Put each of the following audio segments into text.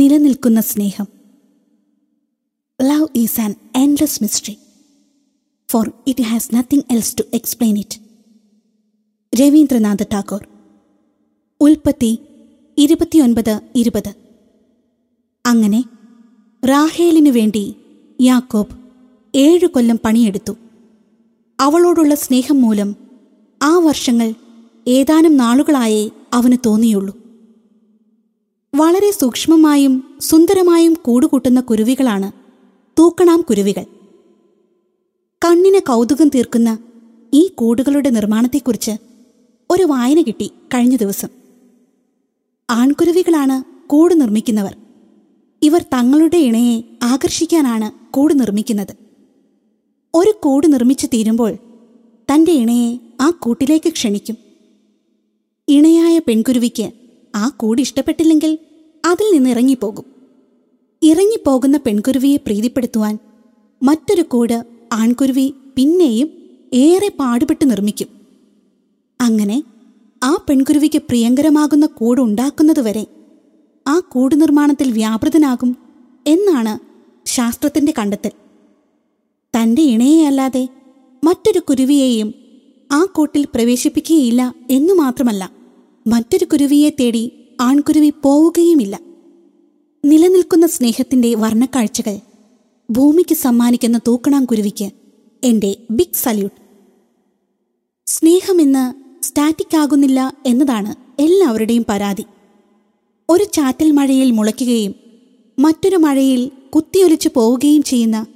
നിലനിൽക്കുന്ന സ്നേഹം. Love is an endless mystery for it has nothing else to explain it Rabindranath Tagore. ഉൽപ്പത്തി ഇരുപത്തിയൊൻപത് ഇരുപത്. അങ്ങനെ റാഹേലിനു വേണ്ടി യാക്കോബ് ഏഴു കൊല്ലം പണിയെടുത്തു. അവളോടുള്ള സ്നേഹം മൂലം ആ വർഷങ്ങൾ ഏതാനും നാളുകളായേ അവന് തോന്നിയുള്ളൂ. വളരെ സൂക്ഷ്മമായും സുന്ദരമായും കൂടുകൂട്ടുന്ന കുരുവികളാണ് തൂക്കണാം കുരുവികൾ. കണ്ണിന് കൗതുകം തീർക്കുന്ന ഈ കൂടുകളുടെ നിർമ്മാണത്തെക്കുറിച്ച് ഒരു വായന കിട്ടി കഴിഞ്ഞ ദിവസം. ആൺകുരുവികളാണ് കൂട് നിർമ്മിക്കുന്നവർ. ഇവർ തങ്ങളുടെ ഇണയെ ആകർഷിക്കാനാണ് കൂട് നിർമ്മിക്കുന്നത്. ഒരു കൂട് നിർമ്മിച്ചു തീരുമ്പോൾ തന്റെ ഇണയെ ആ കൂട്ടിലേക്ക് ക്ഷണിക്കും. ഇണയായ പെൺകുരുവിക്ക് ആ കൂട് ഇഷ്ടപ്പെട്ടില്ലെങ്കിൽ അതിൽ നിന്ന് ഇറങ്ങിപ്പോകും ഇറങ്ങിപ്പോകുന്ന പെൺകുരുവിയെ പ്രീതിപ്പെടുത്തുവാൻ മറ്റൊരു കൂട് ആൺകുരുവി പിന്നെയും ഏറെ പാടുപെട്ട് നിർമ്മിക്കും. അങ്ങനെ ആ പെൺകുരുവിക്ക് പ്രിയങ്കരമാകുന്ന കൂട് ഉണ്ടാക്കുന്നതുവരെ ആ കൂട് നിർമ്മാണത്തിൽ വ്യാപൃതനാകും എന്നാണ് ശാസ്ത്രത്തിന്റെ കണ്ടെത്തൽ. തന്റെ ഇണയെ അല്ലാതെ മറ്റൊരു കുരുവിയെയും ആ കൂട്ടിൽ പ്രവേശിപ്പിക്കുകയില്ല എന്നു മാത്രമല്ല മറ്റൊരു കുരുവിയെ തേടി ആൺകുരുവി പോവുകയുമില്ല. നിലനിൽക്കുന്ന സ്നേഹത്തിന്റെ വർണക്കാഴ്ചകൾ ഭൂമിക്ക് സമ്മാനിക്കുന്ന തൂക്കണാം എന്റെ ബിഗ് സല്യൂട്ട്. സ്നേഹമെന്ന് സ്റ്റാറ്റിക് ആകുന്നില്ല എന്നതാണ് എല്ലാവരുടെയും പരാതി. ഒരു ചാറ്റൽ മഴയിൽ മുളയ്ക്കുകയും മറ്റൊരു മഴയിൽ കുത്തിയൊലിച്ചു പോവുകയും ചെയ്യുന്ന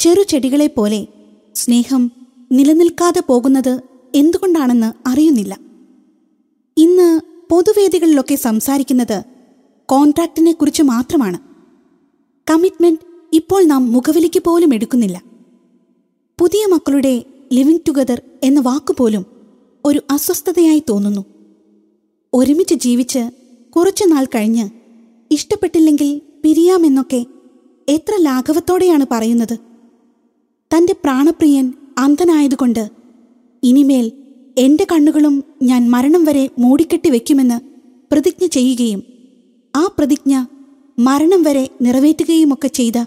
ചെറുചെടികളെ പോലെ സ്നേഹം നിലനിൽക്കാതെ പോകുന്നത് എന്തുകൊണ്ടാണെന്ന് അറിയുന്നില്ല. ഇന്ന് പൊതുവേദികളിലൊക്കെ സംസാരിക്കുന്നത് കോൺട്രാക്റ്റിനെ കുറിച്ച് മാത്രമാണ്. കമ്മിറ്റ്മെന്റ് ഇപ്പോൾ നാം മുഖവിലിക്ക് പോലും എടുക്കുന്നില്ല. പുതിയ മക്കളുടെ ലിവിംഗ് ടുഗദർ എന്ന വാക്കുപോലും ഒരു അസ്വസ്ഥതയായി തോന്നുന്നു. ഒരുമിച്ച് ജീവിച്ച് കുറച്ചുനാൾ കഴിഞ്ഞ് ഇഷ്ടപ്പെട്ടില്ലെങ്കിൽ പിരിയാമെന്നൊക്കെ എത്ര ലാഘവത്തോടെയാണ് പറയുന്നത്. തന്റെ പ്രാണപ്രിയൻ അന്ധനായതുകൊണ്ട് ഇനിമേൽ എന്റെ കണ്ണുകളും ഞാൻ മരണം വരെ മൂടിക്കെട്ടി വയ്ക്കുമെന്ന് പ്രതിജ്ഞ ചെയ്യുകയും ആ പ്രതിജ്ഞ മരണം വരെ നിറവേറ്റുകയുമൊക്കെ ചെയ്ത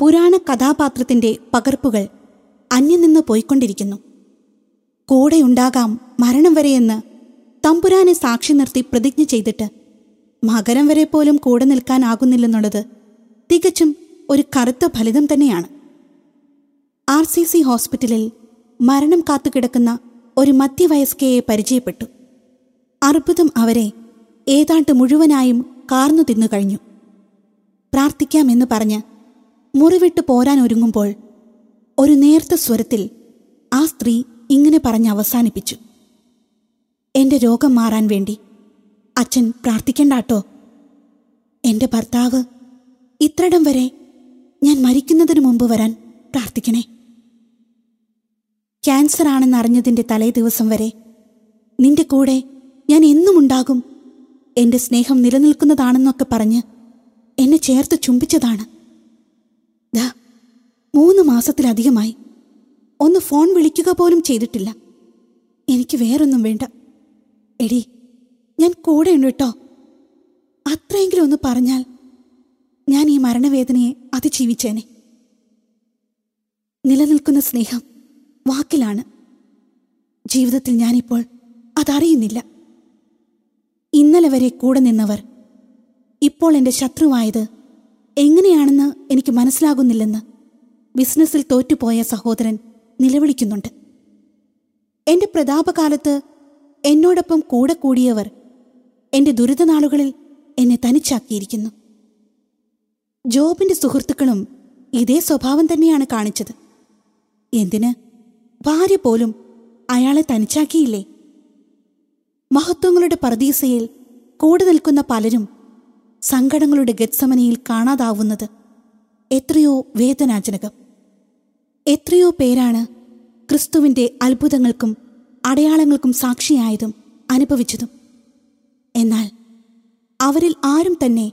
പുരാണ കഥാപാത്രത്തിന്റെ പകർപ്പുകൾ അന്യം നിന്ന് പോയിക്കൊണ്ടിരിക്കുന്നു. കൂടെയുണ്ടാകാം മരണം വരെയെന്ന് തമ്പുരാനെ സാക്ഷി നിർത്തി പ്രതിജ്ഞ ചെയ്തിട്ട് മകരം വരെ പോലും കൂടെ നിൽക്കാനാകുന്നില്ലെന്നുള്ളത് തികച്ചും ഒരു കറുത്ത ഫലിതം തന്നെയാണ്. ആർ സി സി ഹോസ്പിറ്റലിൽ മരണം കാത്തുകിടക്കുന്ന ഒരു മധ്യവയസ്കയെ പരിചയപ്പെട്ടു. അർബുദം അവരെ ഏതാണ്ട് മുഴുവനായും കാർന്നു തിന്നുകഴിഞ്ഞു പ്രാർത്ഥിക്കാമെന്ന് പറഞ്ഞ് മുറിവിട്ട് പോരാൻ ഒരുങ്ങുമ്പോൾ ഒരു നേർത്ത സ്വരത്തിൽ ആ സ്ത്രീ ഇങ്ങനെ പറഞ്ഞ് അവസാനിപ്പിച്ചു. എന്റെ രോഗം മാറാൻ വേണ്ടി അച്ഛൻ പ്രാർത്ഥിക്കണ്ടാട്ടോ. എന്റെ ഭർത്താവ് ഇത്രടം വരെ ഞാൻ മരിക്കുന്നതിന് മുമ്പ് വരാൻ പ്രാർത്ഥിക്കണേ. ക്യാൻസർ ആണെന്നറിഞ്ഞതിന്റെ തലേ ദിവസം വരെ നിന്റെ കൂടെ ഞാൻ എന്നും ഉണ്ടാകും എന്റെ സ്നേഹം നിലനിൽക്കുന്നതാണെന്നൊക്കെ പറഞ്ഞ് എന്നെ ചേർത്ത് ചുംബിച്ചതാണ്. മൂന്ന് മാസത്തിലധികമായി. ഒന്ന് ഫോൺ വിളിക്കുക പോലും ചെയ്തിട്ടില്ല. എനിക്ക് വേറൊന്നും വേണ്ട. എടി ഞാൻ കൂടെയുണ്ട് കേട്ടോ. അത്രയെങ്കിലും ഒന്ന് പറഞ്ഞാൽ ഞാൻ ഈ മരണവേദനയെ അതിജീവിച്ചേനെ. നിലനിൽക്കുന്ന സ്നേഹം വാക്കിലാണ്. ജീവിതത്തിൽ ഞാനിപ്പോൾ അതറിയുന്നില്ല. ഇന്നലെ വരെ കൂടെ നിന്നവർ ഇപ്പോൾ എന്റെ ശത്രുവായത് എങ്ങനെയാണെന്ന് എനിക്ക് മനസ്സിലാകുന്നില്ലെന്ന് ബിസിനസ്സിൽ തോറ്റുപോയ സഹോദരൻ നിലവിളിക്കുന്നുണ്ട്. എന്റെ പ്രതാപകാലത്ത് എന്നോടൊപ്പം കൂടെ കൂടിയവർ എന്റെ ദുരിതനാളുകളിൽ എന്നെ തനിച്ചാക്കിയിരിക്കുന്നു. ജോബിന്റെ സുഹൃത്തുക്കളും ഇതേ സ്വഭാവം തന്നെയാണ് കാണിച്ചത്. എന്തിന്? ഭാര്യ പോലും അയാളെ തനിച്ചാക്കിയില്ലേ? മഹത്വങ്ങളുടെ പർദീസയിൽ കൂടെ നിൽക്കുന്ന പലരും സങ്കടങ്ങളുടെ ഗത്സമനയിൽ കാണാതാവുന്നത് എത്രയോ വേദനാജനകം. എത്രയോ പേരാണ് ക്രിസ്തുവിന്റെ അത്ഭുതങ്ങൾക്കും അടയാളങ്ങൾക്കും സാക്ഷിയായതും അനുഭവിച്ചതും. എന്നാൽ അവരിൽ ആരും തന്നെ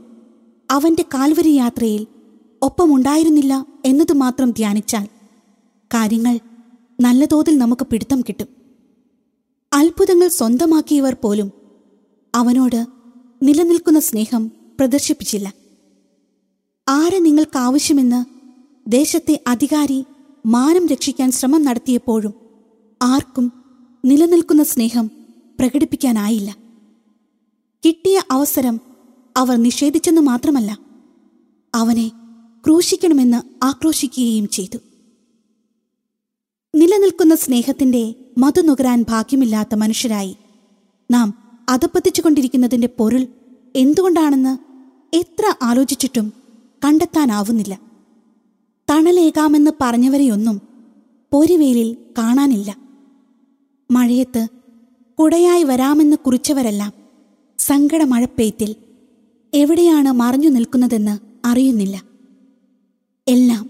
അവന്റെ കാൽവരി യാത്രയിൽ ഒപ്പമുണ്ടായിരുന്നില്ല എന്നത് മാത്രം ധ്യാനിച്ചാൽ കാര്യങ്ങൾ നല്ല തോതിൽ നമുക്ക് പിടുത്തം കിട്ടും. അത്ഭുതങ്ങൾ സ്വന്തമാക്കിയവർ പോലും അവനോട് നിലനിൽക്കുന്ന സ്നേഹം പ്രദർശിപ്പിച്ചില്ല. ആരെ നിങ്ങൾക്കാവശ്യമെന്ന് ദേശത്തെ അധികാരി മാനം രക്ഷിക്കാൻ ശ്രമം നടത്തിയപ്പോഴും ആർക്കും നിലനിൽക്കുന്ന സ്നേഹം പ്രകടിപ്പിക്കാനായില്ല. കിട്ടിയ അവസരം അവർ നിഷേധിച്ചെന്ന് മാത്രമല്ല അവനെ ക്രൂശിക്കണമെന്ന് ആക്രോശിക്കുകയും ചെയ്തു. നിലനിൽക്കുന്ന സ്നേഹത്തിന്റെ മതു നുകരാൻ ഭാഗ്യമില്ലാത്ത മനുഷ്യരായി. നാം അതപ്പത്തിച്ചുകൊണ്ടിരിക്കുന്നതിന്റെ പൊരുൾ എന്തുകൊണ്ടാണെന്ന് എത്ര ആലോചിച്ചിട്ടും കണ്ടെത്താനാവുന്നില്ല. തണലേകാമെന്ന് പറഞ്ഞവരെയൊന്നും പൊരിവേലിൽ കാണാനില്ല. മഴയത്ത് കുടയായി വരാമെന്ന് കുറിച്ചവരെല്ലാം സങ്കടമഴപ്പെയ്ത്തിൽ എവിടെയാണ് മറഞ്ഞു നിൽക്കുന്നതെന്ന് അറിയുന്നില്ല. എല്ലാം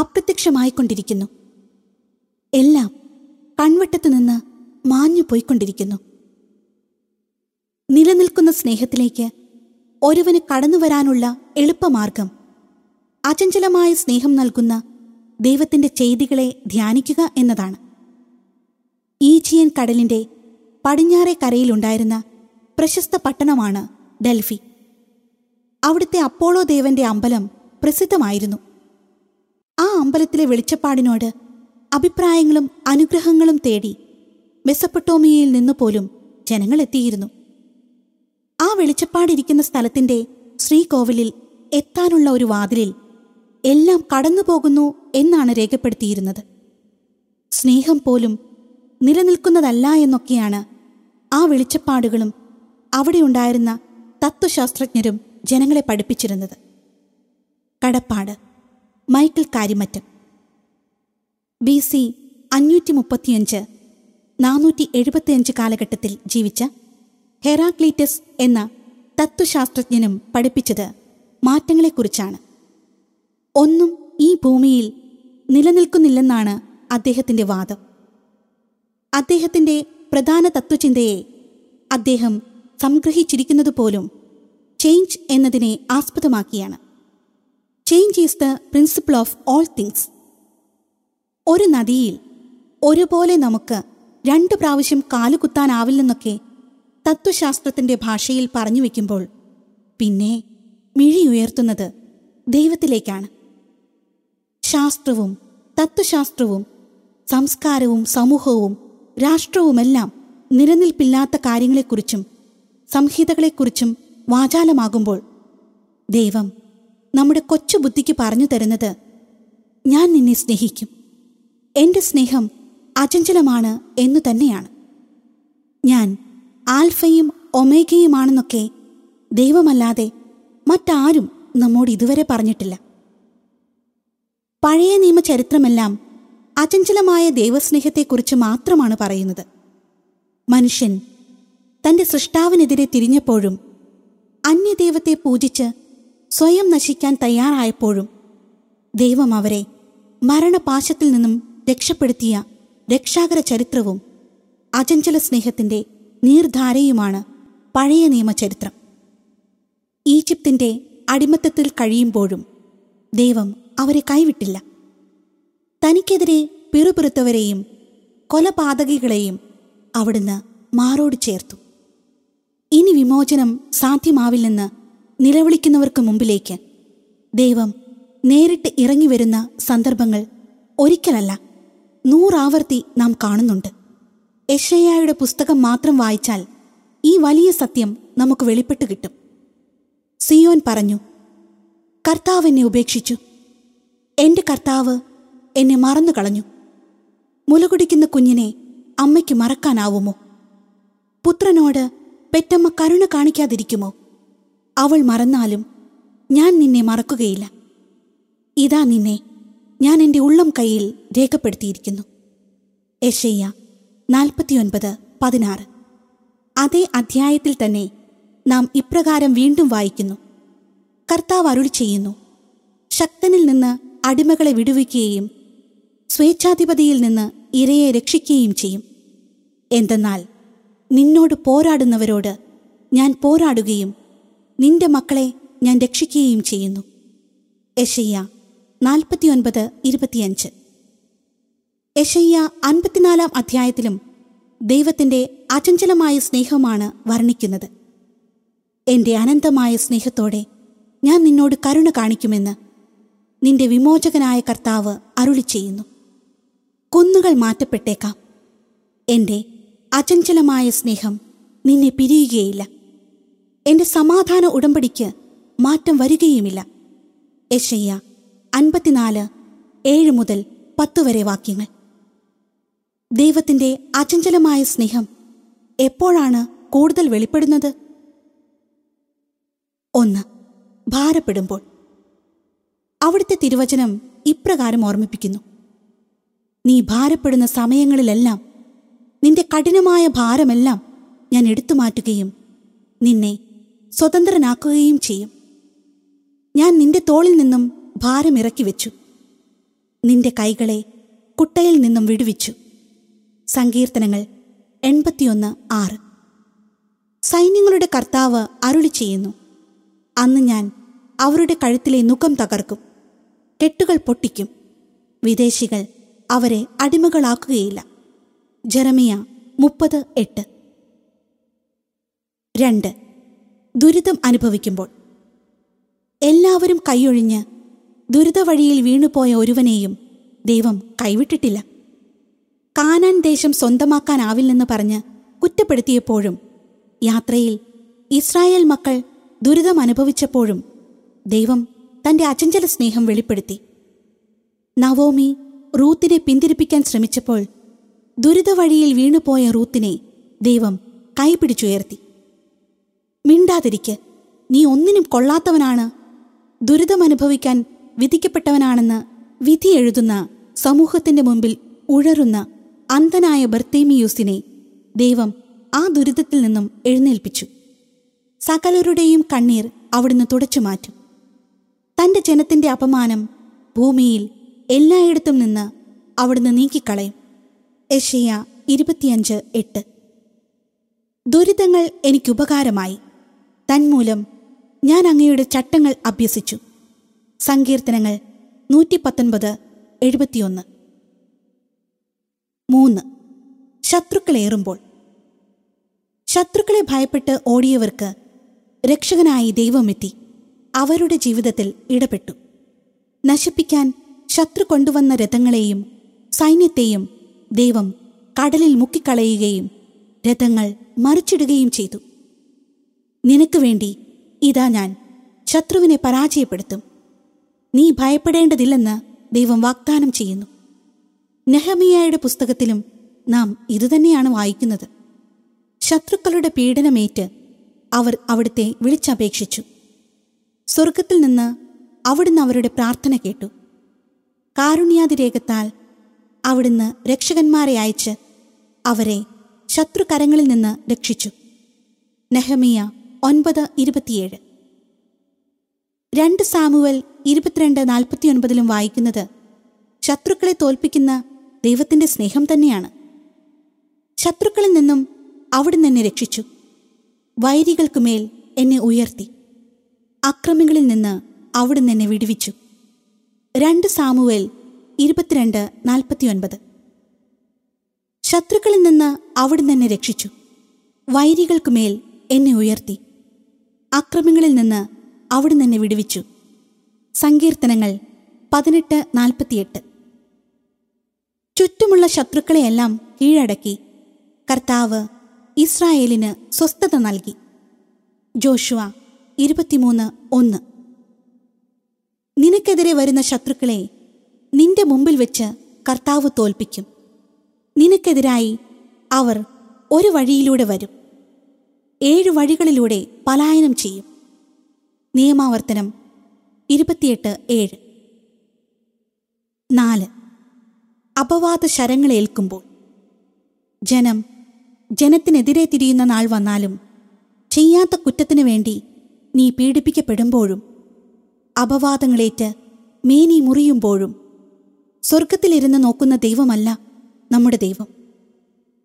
അപ്രത്യക്ഷമായിക്കൊണ്ടിരിക്കുന്നു. എല്ലാം കൺവെട്ടത്തു നിന്ന് മാഞ്ഞു പോയിക്കൊണ്ടിരിക്കുന്നു. നിലനിൽക്കുന്ന സ്നേഹത്തിലേക്ക് ഒരുവന് കടന്നു വരാനുള്ള എളുപ്പമാർഗം അചഞ്ചലമായ സ്നേഹം നൽകുന്ന ദൈവത്തിന്റെ ചെയ്തികളെ ധ്യാനിക്കുക എന്നതാണ്. ഈജിയൻ കടലിന്റെ പടിഞ്ഞാറേ കരയിലുണ്ടായിരുന്ന പ്രശസ്ത പട്ടണമാണ് ഡൽഫി. അവിടുത്തെ അപ്പോളോ ദേവന്റെ അമ്പലം പ്രസിദ്ധമായിരുന്നു. ആ അമ്പലത്തിലെ വെളിച്ചപ്പാടിനോട് അഭിപ്രായങ്ങളും അനുഗ്രഹങ്ങളും തേടി മെസ്സപ്പട്ടോമിയയിൽ നിന്നു പോലും ജനങ്ങൾ എത്തിയിരുന്നു. ആ വെളിച്ചപ്പാടിരിക്കുന്ന സ്ഥലത്തിന്റെ ശ്രീകോവിലിൽ എത്താനുള്ള ഒരു വാതിലിൽ എല്ലാം കടന്നുപോകുന്നു എന്നാണ് രേഖപ്പെടുത്തിയിരുന്നത്. സ്നേഹം പോലും നിലനിൽക്കുന്നതല്ല എന്നൊക്കെയാണ് ആ വെളിച്ചപ്പാടുകളും അവിടെയുണ്ടായിരുന്ന തത്വശാസ്ത്രജ്ഞരും ജനങ്ങളെ പഠിപ്പിച്ചിരുന്നത്. കടപ്പാട് മൈക്കിൾ കാരിമറ്റം ബി സി അഞ്ഞൂറ്റി മുപ്പത്തിയഞ്ച് നാനൂറ്റി എഴുപത്തിയഞ്ച് കാലഘട്ടത്തിൽ ജീവിച്ച ഹെറാക്ലീറ്റസ് എന്ന തത്വശാസ്ത്രജ്ഞനും പഠിപ്പിച്ചത് മാറ്റങ്ങളെക്കുറിച്ചാണ്. ഒന്നും ഈ ഭൂമിയിൽ നിലനിൽക്കുന്നില്ലെന്നാണ് അദ്ദേഹത്തിന്റെ വാദം. അദ്ദേഹത്തിന്റെ പ്രധാന തത്വചിന്തയെ അദ്ദേഹം സംഗ്രഹിച്ചിരിക്കുന്നത് പോലും ചേഞ്ച് എന്നതിനെ ആസ്പദമാക്കിയാണ്. Change is the principle of all things ഒരു നദിയിൽ ഒരുപോലെ നമുക്ക് രണ്ടു പ്രാവശ്യം കാലുകുത്താനാവില്ലെന്നൊക്കെ തത്വശാസ്ത്രത്തിന്റെ ഭാഷയിൽ പറഞ്ഞു വയ്ക്കുമ്പോൾ പിന്നെ മിഴിയുയർത്തുന്നത് ദൈവത്തിലേക്കാണ്. ശാസ്ത്രവും തത്വശാസ്ത്രവും സംസ്കാരവും സമൂഹവും രാഷ്ട്രവുമെല്ലാം നിലനിൽപ്പില്ലാത്ത കാര്യങ്ങളെക്കുറിച്ചും സംഹിതകളെക്കുറിച്ചും വാചാലമാകുമ്പോൾ ദൈവം നമ്മുടെ കൊച്ചു ബുദ്ധിക്ക് പറഞ്ഞു തരുന്നത് ഞാൻ നിന്നെ സ്നേഹിക്കും. എന്റെ സ്നേഹം അചഞ്ചലമാണ് എന്നു തന്നെയാണ്. ഞാൻ ആൽഫയും ഒമേഗയുമാണെന്നൊക്കെ ദൈവമല്ലാതെ മറ്റാരും നമ്മോട് ഇതുവരെ പറഞ്ഞിട്ടില്ല. പഴയ നിയമ ചരിത്രമെല്ലാം അചഞ്ചലമായ ദൈവസ്നേഹത്തെക്കുറിച്ച് മാത്രമാണ് പറയുന്നത്. മനുഷ്യൻ തന്റെ സൃഷ്ടാവിനെതിരെ തിരിഞ്ഞപ്പോഴും അന്യദൈവത്തെ പൂജിച്ച് സ്വയം നശിക്കാൻ തയ്യാറായപ്പോഴും ദൈവം അവരെ മരണപാശത്തിൽ നിന്നും രക്ഷപ്പെടുത്തിയ രക്ഷാകര ചരിത്രവും അചഞ്ചല സ്നേഹത്തിന്റെ നീർധാരയുമാണ് പഴയ നിയമചരിത്രം. ഈജിപ്തിന്റെ അടിമത്തത്തിൽ കഴിയുമ്പോഴും ദൈവം അവരെ കൈവിട്ടില്ല. തനിക്കെതിരെ പിറുപിറുത്തവരെയും കൊലപാതകികളെയും അവിടുന്ന് മാറോട് ചേർത്തു. ഇനി വിമോചനം സാധ്യമാവില്ലെന്ന് നിലവിളിക്കുന്നവർക്ക് മുമ്പിലേക്ക് ദൈവം നേരിട്ട് ഇറങ്ങി വരുന്ന സന്ദർഭങ്ങൾ ഒരിക്കലല്ല. നൂറാവർത്തി നാം കാണുന്നുണ്ട്. യഷയായുടെ പുസ്തകം മാത്രം വായിച്ചാൽ ഈ വലിയ സത്യം നമുക്ക് വെളിപ്പെട്ട് കിട്ടും. സിയോൻ പറഞ്ഞു കർത്താവ് എന്നെ ഉപേക്ഷിച്ചു. എന്റെ കർത്താവ് എന്നെ മറന്നു കളഞ്ഞു മുലകുടിക്കുന്ന കുഞ്ഞിനെ അമ്മയ്ക്ക് മറക്കാനാവുമോ? പുത്രനോട് പെറ്റമ്മ കരുണ കാണിക്കാതിരിക്കുമോ? അവൾ മറന്നാലും ഞാൻ നിന്നെ മറക്കുകയില്ല. ഇതാ നിന്നെ. ഞാൻ എന്റെ ഉള്ളം കയ്യിൽ രേഖപ്പെടുത്തിയിരിക്കുന്നു. യശയ്യ നാൽപ്പത്തിയൊൻപത് പതിനാറ്. അതേ അധ്യായത്തിൽ തന്നെ നാം ഇപ്രകാരം വീണ്ടും വായിക്കുന്നു. കർത്താവ് അരുളി ചെയ്യുന്നു. ശക്തനിൽ നിന്ന് അടിമകളെ വിടുവിക്കുകയും സ്വേച്ഛാധിപതിയിൽ നിന്ന് ഇരയെ രക്ഷിക്കുകയും ചെയ്യും. എന്തെന്നാൽ നിന്നോട് പോരാടുന്നവരോട് ഞാൻ പോരാടുകയും നിന്റെ മക്കളെ ഞാൻ രക്ഷിക്കുകയും ചെയ്യുന്നു. യശയ്യ നാൽപ്പത്തിയൊൻപത് ഇരുപത്തിയഞ്ച്. യശയ്യ അൻപത്തിനാലാം അധ്യായത്തിലും ദൈവത്തിന്റെ അചഞ്ചലമായ സ്നേഹമാണ് വർണിക്കുന്നത്. എന്റെ അനന്തമായ സ്നേഹത്തോടെ ഞാൻ നിന്നോട് കരുണ കാണിക്കുമെന്ന് നിന്റെ വിമോചകനായ കർത്താവ് അരുളി ചെയ്യുന്നു കുന്നുകൾ മാറ്റപ്പെട്ടേക്കാം. എന്റെ അചഞ്ചലമായ സ്നേഹം നിന്നെ പിരിയുകയില്ല. എന്റെ സമാധാന ഉടമ്പടിക്ക് മാറ്റം വരികയുമില്ല. യശയ്യ അൻപത്തിനാല് ഏഴ് മുതൽ പത്ത് വരെ വാക്യങ്ങൾ. ദൈവത്തിന്റെ അചഞ്ചലമായ സ്നേഹം എപ്പോഴാണ് കൂടുതൽ വെളിപ്പെടുന്നത്? ഒന്ന് ഭാരപ്പെടുമ്പോൾ. അവിടുത്തെ തിരുവചനം ഇപ്രകാരം ഓർമ്മിപ്പിക്കുന്നു. നീ ഭാരപ്പെടുന്ന സമയങ്ങളിലെല്ലാം നിന്റെ കഠിനമായ ഭാരമെല്ലാം ഞാൻ എടുത്തു മാറ്റുകയും നിന്നെ സ്വതന്ത്രനാക്കുകയും ചെയ്യും. ഞാൻ നിന്റെ തോളിൽ നിന്നും ഭാരം ഇറക്കി വെച്ചു. നിന്റെ കൈകളെ കുട്ടയിൽ നിന്നും വിടുവിച്ചു. സങ്കീർത്തനങ്ങൾ എൺപത്തിയൊന്ന് ആറ്. സൈന്യങ്ങളുടെ കർത്താവ് അരുളി ചെയ്യുന്നു. അന്ന് ഞാൻ അവരുടെ കഴുത്തിലെ നുഖം തകർക്കും. കെട്ടുകൾ പൊട്ടിക്കും. വിദേശികൾ അവരെ അടിമകളാക്കുകയില്ല. ജെറമിയ മുപ്പത് എട്ട്. രണ്ട്. ദുരിതം അനുഭവിക്കുമ്പോൾ എല്ലാവരും കൈയൊഴിഞ്ഞ് ദുരിതവഴിയിൽ വീണുപോയ ഒരുവനെയും ദൈവം കൈവിട്ടിട്ടില്ല. കാനാൻ ദേശം സ്വന്തമാക്കാനാവില്ലെന്ന് പറഞ്ഞ് കുറ്റപ്പെടുത്തിയപ്പോഴും യാത്രയിൽ ഇസ്രായേൽ മക്കൾ ദുരിതം അനുഭവിച്ചപ്പോഴും ദൈവം തന്റെ അചഞ്ചല സ്നേഹം വെളിപ്പെടുത്തി. നവോമി റൂത്തിനെ പിന്തിരിപ്പിക്കാൻ ശ്രമിച്ചപ്പോൾ ദുരിതവഴിയിൽ വീണുപോയ റൂത്തിനെ ദൈവം കൈപിടിച്ചുയർത്തി. മിണ്ടാതിരിക്ക് നീ ഒന്നിനും കൊള്ളാത്തവനാണ്. ദുരിതമനുഭവിക്കാൻ വിധിക്കപ്പെട്ടവനാണെന്ന് വിധി എഴുതുന്ന സമൂഹത്തിന്റെ മുമ്പിൽ ഉഴറുന്ന അന്ധനായ ബർത്തേമിയൂസിനെ ദൈവം ആ ദുരിതത്തിൽ നിന്നും എഴുന്നേൽപ്പിച്ചു. സകലരുടെയും കണ്ണീർ അവിടുന്ന് തുടച്ചു മാറ്റും. തന്റെ ജനത്തിന്റെ അപമാനം ഭൂമിയിൽ എല്ലായിടത്തും നിന്ന് അവിടുന്ന് നീക്കിക്കളയും. എഷയ ഇരുപത്തിയഞ്ച് എട്ട്. ദുരിതങ്ങൾ എനിക്കുപകാരമായി തന്മൂലം ഞാൻ അങ്ങയുടെ ചട്ടങ്ങൾ അഭ്യസിച്ചു. സങ്കീർത്തനങ്ങൾ നൂറ്റി പത്തൊൻപത് എഴുപത്തിയൊന്ന്. മൂന്ന്. ശത്രുക്കളേറുമ്പോൾ ശത്രുക്കളെ ഭയപ്പെട്ട് ഓടിയവർക്ക് രക്ഷകനായി ദൈവമെത്തി അവരുടെ ജീവിതത്തിൽ ഇടപെട്ടു. നശിപ്പിക്കാൻ ശത്രു കൊണ്ടുവന്ന രഥങ്ങളെയും സൈന്യത്തെയും ദൈവം കടലിൽ മുക്കിക്കളയുകയും രഥങ്ങൾ മറിച്ചിടുകയും ചെയ്തു. നിനക്ക് വേണ്ടി ഇതാ ഞാൻ ശത്രുവിനെ പരാജയപ്പെടുത്തും. നീ ഭയപ്പെടേണ്ടതില്ലെന്ന് ദൈവം വാഗ്ദാനം ചെയ്യുന്നു. നെഹമിയായുടെ പുസ്തകത്തിലും നാം ഇതുതന്നെയാണ് വായിക്കുന്നത്. ശത്രുക്കളുടെ പീഡനമേറ്റ് അവർ അവിടുത്തെ വിളിച്ചപേക്ഷിച്ചു. സ്വർഗത്തിൽ നിന്ന് അവിടുന്ന് അവരുടെ പ്രാർത്ഥന കേട്ടു. കാരുണ്യാതിരേകത്താൽ അവിടുന്ന് രക്ഷകന്മാരെ അയച്ച് അവരെ ശത്രുകരങ്ങളിൽ നിന്ന് രക്ഷിച്ചു. നെഹമിയ ഒൻപത് ഇരുപത്തിയേഴ്. രണ്ട് സാമുവൽ ഇരുപത്തിരണ്ട് നാൽപ്പത്തിയൊൻപതിലും വായിക്കുന്നത് ശത്രുക്കളെ തോൽപ്പിക്കുന്ന ദൈവത്തിന്റെ സ്നേഹം തന്നെയാണ്. ശത്രുക്കളിൽ നിന്നും അവിടുന്ന് എന്നെ രക്ഷിച്ചു. വൈരികൾക്കുമേൽ എന്നെ ഉയർത്തി. അക്രമികളിൽ നിന്ന് അവിടുന്ന് എന്നെ വിടുവിച്ചു. രണ്ട് സാമുവേൽ ഇരുപത്തിരണ്ട് നാൽപ്പത്തിയൊൻപത്. ശത്രുക്കളിൽ നിന്ന് അവിടുന്ന് എന്നെ രക്ഷിച്ചു. വൈരികൾക്കുമേൽ എന്നെ ഉയർത്തി. അക്രമികളിൽ നിന്ന് അവിടുന്ന് എന്നെ വിടുവിച്ചു. സങ്കീർത്തനങ്ങൾ പതിനെട്ട് നാൽപ്പത്തിയെട്ട്. ചുറ്റുമുള്ള ശത്രുക്കളെയെല്ലാം കീഴടക്കി കർത്താവ് ഇസ്രായേലിന് സ്വസ്ഥത നൽകി. ജോഷുവ ഇരുപത്തിമൂന്ന് ഒന്ന്. നിനക്കെതിരെ വരുന്ന ശത്രുക്കളെ നിന്റെ മുമ്പിൽ വെച്ച് കർത്താവ് തോൽപ്പിക്കും. നിനക്കെതിരായി അവർ ഒരു വഴിയിലൂടെ വരും. ഏഴ് വഴികളിലൂടെ പലായനം ചെയ്യും. നിയമാവർത്തനം ഇരുപത്തിയെട്ട് ഏഴ്. നാല്. അപവാദ ശരങ്ങളേൽക്കുമ്പോൾ ജനം ജനത്തിനെതിരെ തിരിയുന്ന നാൾ വന്നാലും ചെയ്യാത്ത കുറ്റത്തിനു വേണ്ടി നീ പീഡിപ്പിക്കപ്പെടുമ്പോഴും അപവാദങ്ങളേറ്റ് മേനി മുറിയുമ്പോഴും സ്വർഗത്തിലിരുന്ന് നോക്കുന്ന ദൈവമല്ല നമ്മുടെ ദൈവം.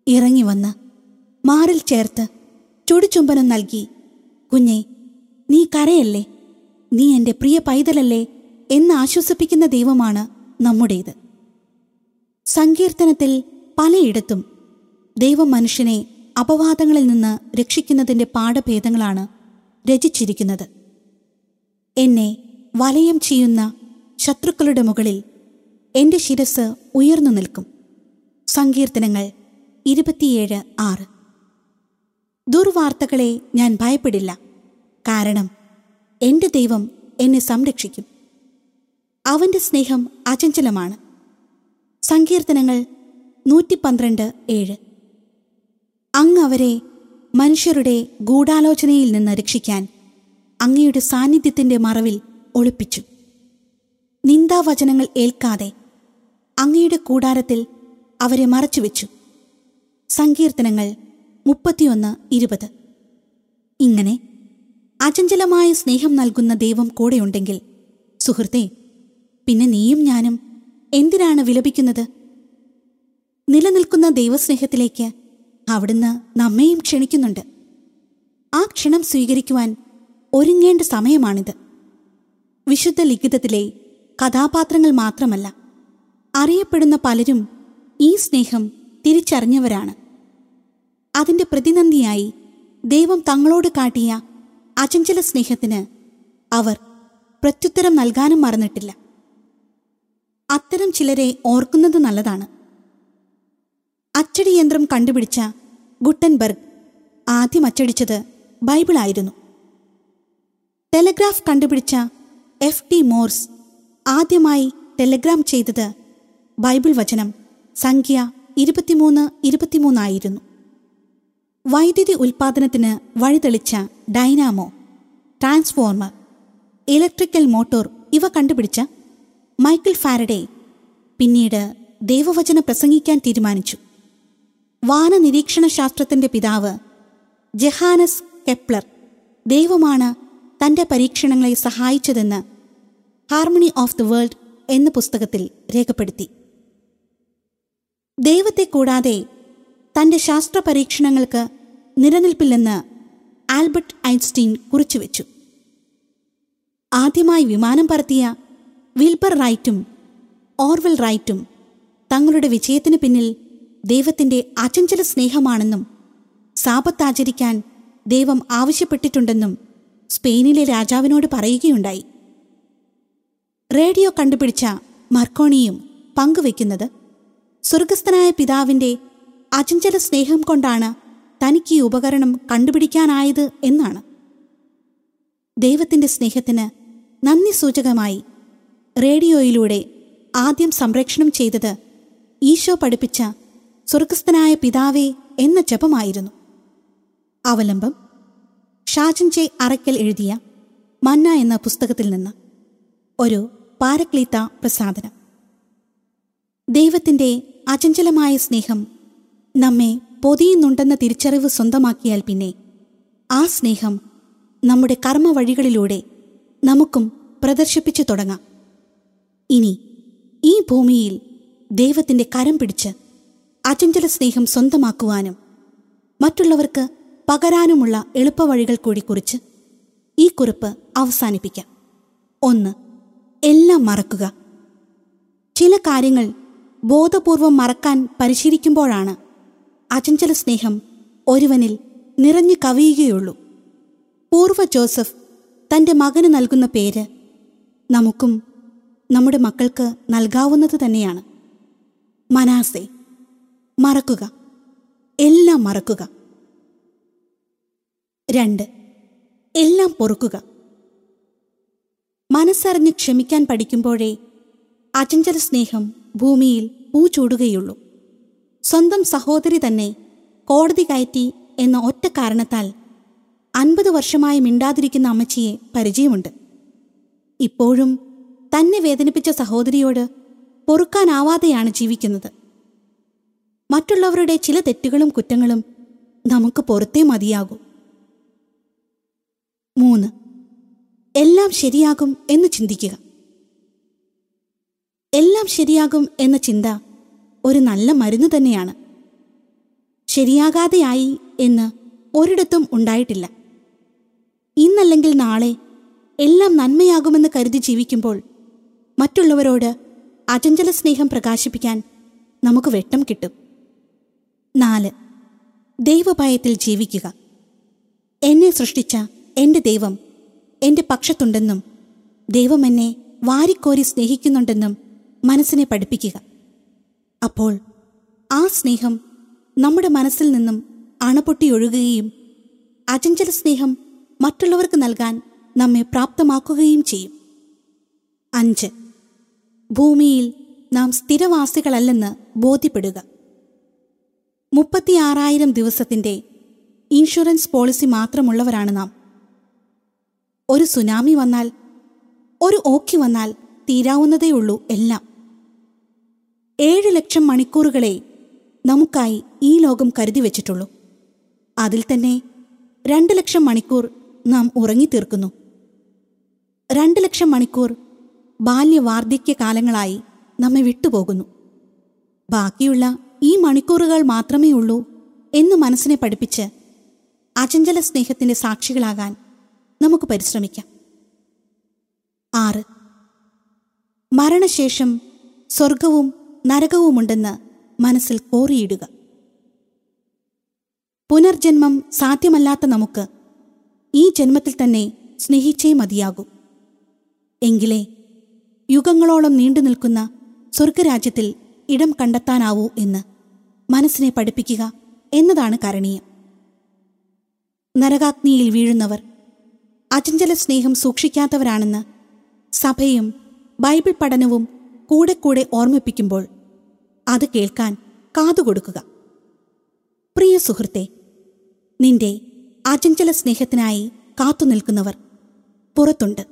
ഇറങ്ങി വന്ന് മാറിൽ ചേർത്ത് ചുടുചുംബനം നൽകി കുഞ്ഞെ നീ കരയല്ലേ? നീ എന്റെ പ്രിയ പൈതലല്ലേ എന്ന് ആശ്വസിപ്പിക്കുന്ന ദൈവമാണ് നമ്മുടേത്. സങ്കീർത്തനത്തിൽ പലയിടത്തും ദൈവം മനുഷ്യനെ അപവാദങ്ങളിൽ നിന്ന് രക്ഷിക്കുന്നതിന്റെ പാഠഭേദങ്ങളാണ് രചിച്ചിരിക്കുന്നത്. എന്നെ വലയം ചെയ്യുന്ന ശത്രുക്കളുടെ മുകളിൽ എന്റെ ശിരസ് ഉയർന്നു നിൽക്കും. സങ്കീർത്തനങ്ങൾ ഇരുപത്തിയേഴ് ആറ്. ദുർവാർത്തകളെ ഞാൻ ഭയപ്പെടില്ല. കാരണം എന്റെ ദൈവം എന്നെ സംരക്ഷിക്കും. അവന്റെ സ്നേഹം അചഞ്ചലമാണ്. സങ്കീർത്തനങ്ങൾ നൂറ്റി പന്ത്രണ്ട് ഏഴ്. അങ്ങ് അവരെ മനുഷ്യരുടെ ഗൂഢാലോചനയിൽ നിന്ന് രക്ഷിക്കാൻ അങ്ങയുടെ സാന്നിധ്യത്തിന്റെ മറവിൽ ഒളിപ്പിച്ചു. നിന്ദാവചനങ്ങൾ ഏൽക്കാതെ അങ്ങയുടെ കൂടാരത്തിൽ അവരെ മറച്ചുവെച്ചു. സങ്കീർത്തനങ്ങൾ മുപ്പത്തിയൊന്ന് ഇരുപത്. ഇങ്ങനെ അചഞ്ചലമായ സ്നേഹം നൽകുന്ന ദൈവം കൂടെയുണ്ടെങ്കിൽ സുഹൃത്തെ പിന്നെ നീയും ഞാനും എന്തിനാണ് വിലപിക്കുന്നത്? നിലനിൽക്കുന്ന ദൈവസ്നേഹത്തിലേക്ക് അവിടുന്ന് നമ്മെയും ക്ഷണിക്കുന്നുണ്ട്. ആ ക്ഷണം സ്വീകരിക്കുവാൻ ഒരുങ്ങേണ്ട സമയമാണിത്. വിശുദ്ധ ലിഖിതത്തിലെ കഥാപാത്രങ്ങൾ മാത്രമല്ല അറിയപ്പെടുന്ന പലരും ഈ സ്നേഹം തിരിച്ചറിഞ്ഞവരാണ്. അതിന്റെ പ്രതിനന്ദിയായി ദൈവം തങ്ങളോട് കാട്ടിയ അചഞ്ചല സ്നേഹത്തിന് അവർ പ്രത്യുത്തരം നൽകാനും മറന്നിട്ടില്ല. അത്തരം ചിലരെ ഓർക്കുന്നത് നല്ലതാണ്. അച്ചടി യന്ത്രം കണ്ടുപിടിച്ച ഗുട്ടൻബർഗ് ആദ്യം അച്ചടിച്ചത് ബൈബിളായിരുന്നു ടെലഗ്രാഫ് കണ്ടുപിടിച്ച എഫ് ടി മോർസ് ആദ്യമായി ടെലഗ്രാം ചെയ്തത് ബൈബിൾ വചനം സംഖ്യ ഇരുപത്തിമൂന്ന് ഇരുപത്തിമൂന്നായിരുന്നു. വൈദ്യുതി ഉൽപാദനത്തിന് വഴിതെളിച്ച ഡൈനാമോ ട്രാൻസ്ഫോർമർ ഇലക്ട്രിക്കൽ മോട്ടോർ ഇവ കണ്ടുപിടിച്ച മൈക്കിൾ ഫാരഡേ പിന്നീട് ദൈവവചന പ്രസംഗിക്കാൻ തീരുമാനിച്ചു. വാനനിരീക്ഷണ ശാസ്ത്രത്തിന്റെ പിതാവ് ജഹാനസ് കെപ്ലർ ദൈവമാണ് തന്റെ പരീക്ഷണങ്ങളെ സഹായിച്ചതെന്ന് ഹാർമണി ഓഫ് ദി വേൾഡ് എന്ന പുസ്തകത്തിൽ രേഖപ്പെടുത്തി. ദൈവത്തെ കൂടാതെ തന്റെ ശാസ്ത്ര പരീക്ഷണങ്ങൾക്ക് നിലനിൽപ്പില്ലെന്ന് ആൽബർട്ട് ഐൻസ്റ്റീൻ കുറിച്ചുവെച്ചു. ആദ്യമായി വിമാനം പറത്തിയ വിൽബർ റൈറ്റും ഓർവെൽ റൈറ്റും തങ്ങളുടെ വിജയത്തിന് പിന്നിൽ ദൈവത്തിന്റെ അചഞ്ചല സ്നേഹമാണെന്നും സാപത്താചരിക്കാൻ ദൈവം ആവശ്യപ്പെട്ടിട്ടുണ്ടെന്നും സ്പെയിനിലെ രാജാവിനോട് പറയുകയുണ്ടായി. റേഡിയോ കണ്ടുപിടിച്ച മർക്കോണിയും പങ്കുവെക്കുന്നത് സ്വർഗസ്ഥനായ പിതാവിന്റെ അചഞ്ചല സ്നേഹം കൊണ്ടാണ് തനിക്ക് ഈ ഉപകരണം കണ്ടുപിടിക്കാനായത് എന്നാണ്. ദൈവത്തിന്റെ സ്നേഹത്തിന് നന്ദി സൂചകമായി റേഡിയോയിലൂടെ ആദ്യം സംപ്രേഷണം ചെയ്തത് ഈശോ പഠിപ്പിച്ച സ്വർഗസ്ഥനായ പിതാവേ എന്ന ജപമായിരുന്നു. അവലംബം ഷാജൻ അറയ്ക്കൽ എഴുതിയ മന്ന എന്ന പുസ്തകത്തിൽ നിന്ന് ഒരു പാരക്ലീത്ത പ്രസാദനം. ദൈവത്തിന്റെ അചഞ്ചലമായ സ്നേഹം നമ്മെ പൊതിയുന്നുണ്ടെന്ന തിരിച്ചറിവ് സ്വന്തമാക്കിയാൽ പിന്നെ ആ സ്നേഹം നമ്മുടെ കർമ്മ വഴികളിലൂടെ നമുക്കും പ്രദർശിപ്പിച്ചു തുടങ്ങാം. ഇനി ഈ ഭൂമിയിൽ ദൈവത്തിന്റെ കരം പിടിച്ച് അചഞ്ചല സ്നേഹം സ്വന്തമാക്കുവാനും മറ്റുള്ളവർക്ക് പകരാനുമുള്ള എളുപ്പവഴികൾ കൂടി കുറിച്ച് ഈ കുറിപ്പ് അവസാനിപ്പിക്കാം. ഒന്ന് എല്ലാം മറക്കുക. ചില കാര്യങ്ങൾ ബോധപൂർവം മറക്കാൻ പരിശീലിക്കുമ്പോഴാണ് അചഞ്ചല സ്നേഹം ഒരുവനിൽ നിറഞ്ഞു കവിയുകയുള്ളൂ. പൂർവ ജോസഫ് തന്റെ മകന് നൽകുന്ന പേര് നമുക്കും നമ്മുടെ മക്കൾക്ക് നൽകാവുന്നത് തന്നെയാണ്. മനാസെ മറക്കുക എല്ലാം മറക്കുക. രണ്ട് എല്ലാം പൊറുക്കുക. മനസ്സറിഞ്ഞ് ക്ഷമിക്കാൻ പഠിക്കുമ്പോഴേ അചഞ്ചല സ്നേഹം ഭൂമിയിൽ പൂ ചൂടുകയുള്ളൂ. സ്വന്തം സഹോദരി തന്നെ കോടതി കയറ്റി എന്ന ഒറ്റ കാരണത്താൽ അൻപത് വർഷമായി മിണ്ടാതിരിക്കുന്ന അമ്മച്ചിയെ പരിചയമുണ്ട്. ഇപ്പോഴും തന്നെ വേദനിപ്പിച്ച സഹോദരിയോട് പൊറുക്കാനാവാതെയാണ് ജീവിക്കുന്നത്. മറ്റുള്ളവരുടെ ചില തെറ്റുകളും കുറ്റങ്ങളും നമുക്ക് പുറത്തേ മതിയാകും. മൂന്ന്. എല്ലാം ശരിയാകും എന്ന് ചിന്തിക്കുക. എല്ലാം ശരിയാകും എന്ന ചിന്ത ഒരു നല്ല മരുന്ന് തന്നെയാണ്. ശരിയാകാതെയായി എന്ന് ഒരിടത്തും ഉണ്ടായിട്ടില്ല. ഇന്നല്ലെങ്കിൽ നാളെ എല്ലാം നന്മയാകുമെന്ന് കരുതി ജീവിക്കുമ്പോൾ മറ്റുള്ളവരോട് അചഞ്ചല സ്നേഹം പ്രകാശിപ്പിക്കാൻ നമുക്ക് വെട്ടം കിട്ടും. നാല്. ദൈവഭയത്തിൽ ജീവിക്കുക. എന്നെ സൃഷ്ടിച്ച എന്റെ ദൈവം എന്റെ പക്ഷത്തുണ്ടെന്നും ദൈവം എന്നെ വാരിക്കോരി സ്നേഹിക്കുന്നുണ്ടെന്നും മനസ്സിനെ പഠിപ്പിക്കുക. അപ്പോൾ ആ സ്നേഹം നമ്മുടെ മനസ്സിൽ നിന്നും അണപൊട്ടിയൊഴുകുകയും അചഞ്ചല സ്നേഹം മറ്റുള്ളവർക്ക് നൽകാൻ നമ്മെ പ്രാപ്തമാക്കുകയും ചെയ്യും. അഞ്ച്. ഭൂമിയിൽ നാം സ്ഥിരവാസികളല്ലെന്ന് ബോധ്യപ്പെടുക. മുപ്പത്തിയാറായിരം ദിവസത്തിന്റെ ഇൻഷുറൻസ് പോളിസി മാത്രമുള്ളവരാണ് നാം. ഒരു സുനാമി വന്നാൽ ഒരു ഓക്കി വന്നാൽ തീരാവുന്നതേയുള്ളൂ എല്ലാം. ഏഴ് ലക്ഷം മണിക്കൂറുകളെ നമുക്കായി ഈ ലോകം കരുതി വച്ചിട്ടുള്ളൂ. അതിൽ തന്നെ രണ്ട് ലക്ഷം മണിക്കൂർ നാം ഉറങ്ങി തീർക്കുന്നു. രണ്ട് ലക്ഷം മണിക്കൂർ ബാല്യവാർദ്ധക്യ കാലങ്ങളായി നമ്മെ വിട്ടുപോകുന്നു. ബാക്കിയുള്ള ഈ മണിക്കൂറുകൾ മാത്രമേ ഉള്ളൂ എന്ന് മനസ്സിനെ പഠിപ്പിച്ച് അചഞ്ചല സ്നേഹത്തിന്റെ സാക്ഷികളാകാൻ നമുക്ക് പരിശ്രമിക്കാം. ആറ്. മരണശേഷം സ്വർഗവും നരകവുമുണ്ടെന്ന് മനസ്സിൽ കോറിയിടുക. പുനർജന്മം സാധ്യമല്ലാത്ത നമുക്ക് ഈ ജന്മത്തിൽ തന്നെ സ്നേഹിച്ചേ മതിയാകൂ. എങ്കിലേ യുഗങ്ങളോളം നീണ്ടു നിൽക്കുന്ന സ്വർഗരാജ്യത്തിൽ ഇടം കണ്ടെത്താനാവൂ എന്ന് മനസ്സിനെ പഠിപ്പിക്കുക എന്നതാണ് കരണീയം. നരകാഗ്നിയിൽ വീഴുന്നവർ അചഞ്ചല സ്നേഹം സൂക്ഷിക്കാത്തവരാണെന്ന് സഭയും ബൈബിൾ പഠനവും കൂടെ കൂടെ ഓർമ്മിപ്പിക്കുമ്പോൾ അത് കേൾക്കാൻ കാതുകൊടുക്കുക പ്രിയ സുഹൃത്തെ നിന്റെ അചഞ്ചല സ്നേഹത്തിനായി കാത്തുനിൽക്കുന്നവർ പുറത്തുണ്ട്.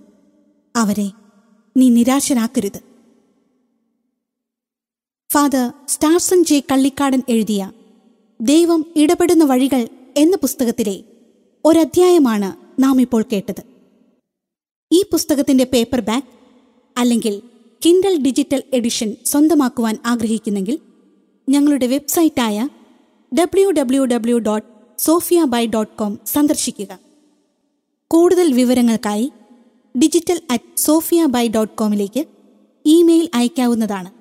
അവരെ നീ നിരാശരാക്കരുത്. Father Starson J. കള്ളിക്കാടൻ എഴുതിയ ദൈവം ഇടപെടുന്ന വഴികൾ എന്ന പുസ്തകത്തിലെ ഒരധ്യായമാണ് നാം ഇപ്പോൾ കേട്ടത്. ഈ പുസ്തകത്തിന്റെ പേപ്പർ ബാക്ക് അല്ലെങ്കിൽ കിൻഡൽ ഡിജിറ്റൽ എഡിഷൻ സ്വന്തമാക്കുവാൻ ആഗ്രഹിക്കുന്നെങ്കിൽ ഞങ്ങളുടെ വെബ്സൈറ്റായ W W W dot Sophia by dot com സന്ദർശിക്കുക. കൂടുതൽ വിവരങ്ങൾക്കായി digital at Sophia by dot കോമിലേക്ക് email അയക്കാവുന്നതാണ്